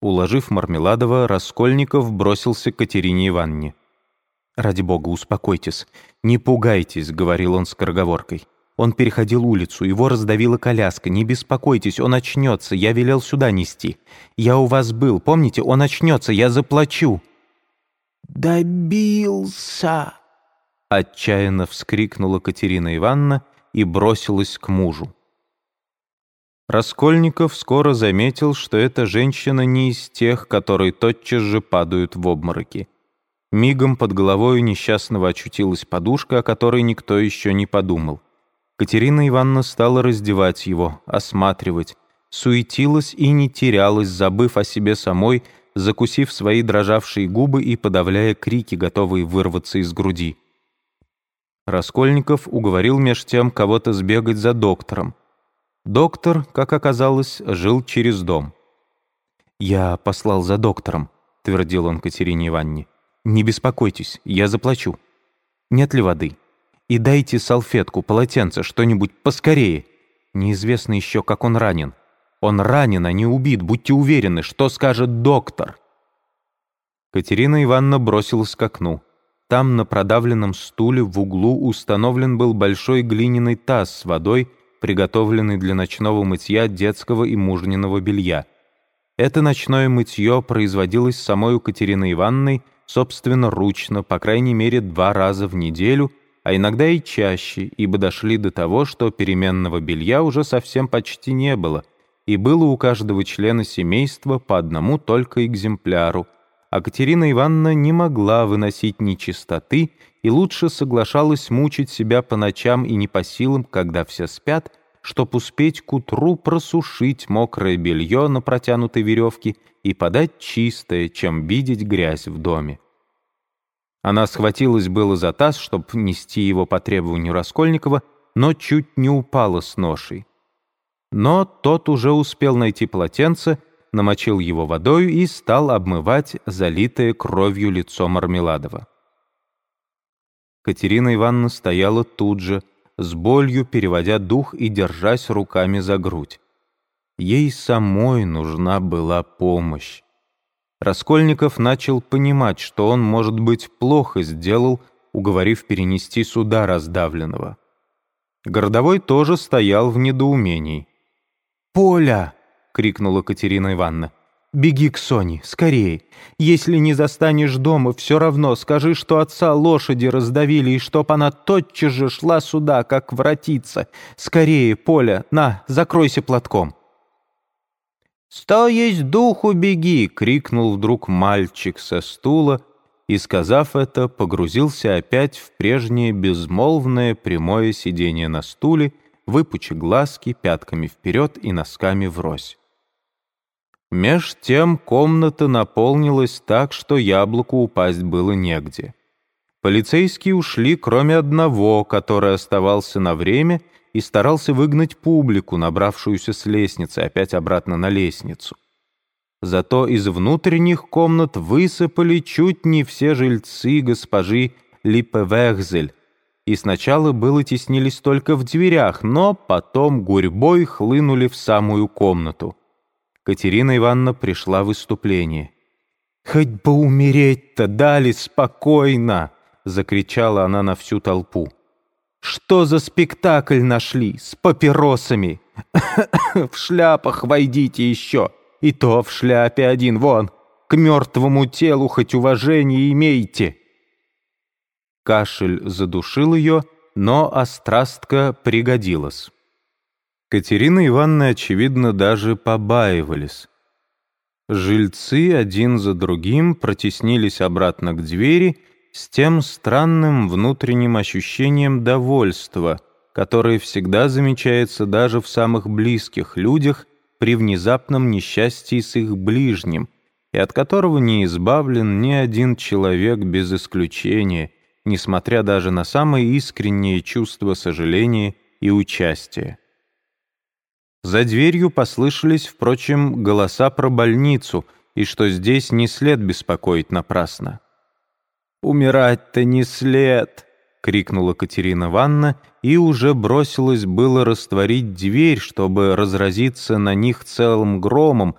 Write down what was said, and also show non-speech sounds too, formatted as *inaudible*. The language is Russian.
Уложив Мармеладова, Раскольников бросился к Катерине Ивановне. «Ради бога, успокойтесь, не пугайтесь», — говорил он скороговоркой. Он переходил улицу, его раздавила коляска. «Не беспокойтесь, он очнется, я велел сюда нести. Я у вас был, помните, он очнется, я заплачу». «Добился!» Отчаянно вскрикнула Катерина Ивановна и бросилась к мужу. Раскольников скоро заметил, что эта женщина не из тех, которые тотчас же падают в обмороки. Мигом под головой несчастного очутилась подушка, о которой никто еще не подумал. Катерина Ивановна стала раздевать его, осматривать, суетилась и не терялась, забыв о себе самой, закусив свои дрожавшие губы и подавляя крики, готовые вырваться из груди. Раскольников уговорил меж тем кого-то сбегать за доктором. Доктор, как оказалось, жил через дом. «Я послал за доктором», — твердил он Катерине Ивановне. «Не беспокойтесь, я заплачу. Нет ли воды? И дайте салфетку, полотенце, что-нибудь поскорее. Неизвестно еще, как он ранен. Он ранен, а не убит, будьте уверены, что скажет доктор». Катерина Ивановна бросилась к окну. Там на продавленном стуле в углу установлен был большой глиняный таз с водой, приготовленный для ночного мытья детского и мужниного белья. Это ночное мытье производилось самой Катериной Ивановной собственноручно, по крайней мере, два раза в неделю, а иногда и чаще, ибо дошли до того, что переменного белья уже совсем почти не было, и было у каждого члена семейства по одному только экземпляру, а Катерина Ивановна не могла выносить нечистоты и лучше соглашалась мучить себя по ночам и не по силам, когда все спят, чтоб успеть к утру просушить мокрое белье на протянутой веревке и подать чистое, чем видеть грязь в доме. Она схватилась было за таз, чтоб нести его по требованию Раскольникова, но чуть не упала с ношей. Но тот уже успел найти полотенце, намочил его водой и стал обмывать залитое кровью лицо Мармеладова. Катерина Ивановна стояла тут же, с болью переводя дух и держась руками за грудь. Ей самой нужна была помощь. Раскольников начал понимать, что он, может быть, плохо сделал, уговорив перенести суда раздавленного. Городовой тоже стоял в недоумении. «Поля!» — крикнула Катерина Ивановна. «Беги к Соне, скорее. Если не застанешь дома, все равно скажи, что отца лошади раздавили, и чтоб она тотчас же шла сюда, как воротиться. Скорее, Поля, на, закройся платком». «Что есть духу, беги!» — крикнул вдруг мальчик со стула, и, сказав это, погрузился опять в прежнее безмолвное прямое сидение на стуле, выпучи глазки пятками вперед и носками врозь. Меж тем комната наполнилась так, что яблоку упасть было негде. Полицейские ушли, кроме одного, который оставался на время и старался выгнать публику, набравшуюся с лестницы, опять обратно на лестницу. Зато из внутренних комнат высыпали чуть не все жильцы госпожи Липпевехзель, и сначала было теснились только в дверях, но потом гурьбой хлынули в самую комнату. Катерина Ивановна пришла в выступление. «Хоть бы умереть-то дали спокойно!» — закричала она на всю толпу. «Что за спектакль нашли с папиросами? *coughs* в шляпах войдите еще, и то в шляпе один, вон, к мертвому телу хоть уважение имейте!» Кашель задушил ее, но острастка пригодилась. Катерина Ивановна, очевидно, даже побаивались. Жильцы один за другим протеснились обратно к двери с тем странным внутренним ощущением довольства, которое всегда замечается даже в самых близких людях при внезапном несчастье с их ближним, и от которого не избавлен ни один человек без исключения, несмотря даже на самые искренние чувства сожаления и участия. За дверью послышались, впрочем, голоса про больницу, и что здесь не след беспокоить напрасно. «Умирать-то не след!» — крикнула Катерина Ванна и уже бросилась было растворить дверь, чтобы разразиться на них целым громом,